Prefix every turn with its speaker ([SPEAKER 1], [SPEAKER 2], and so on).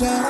[SPEAKER 1] shot.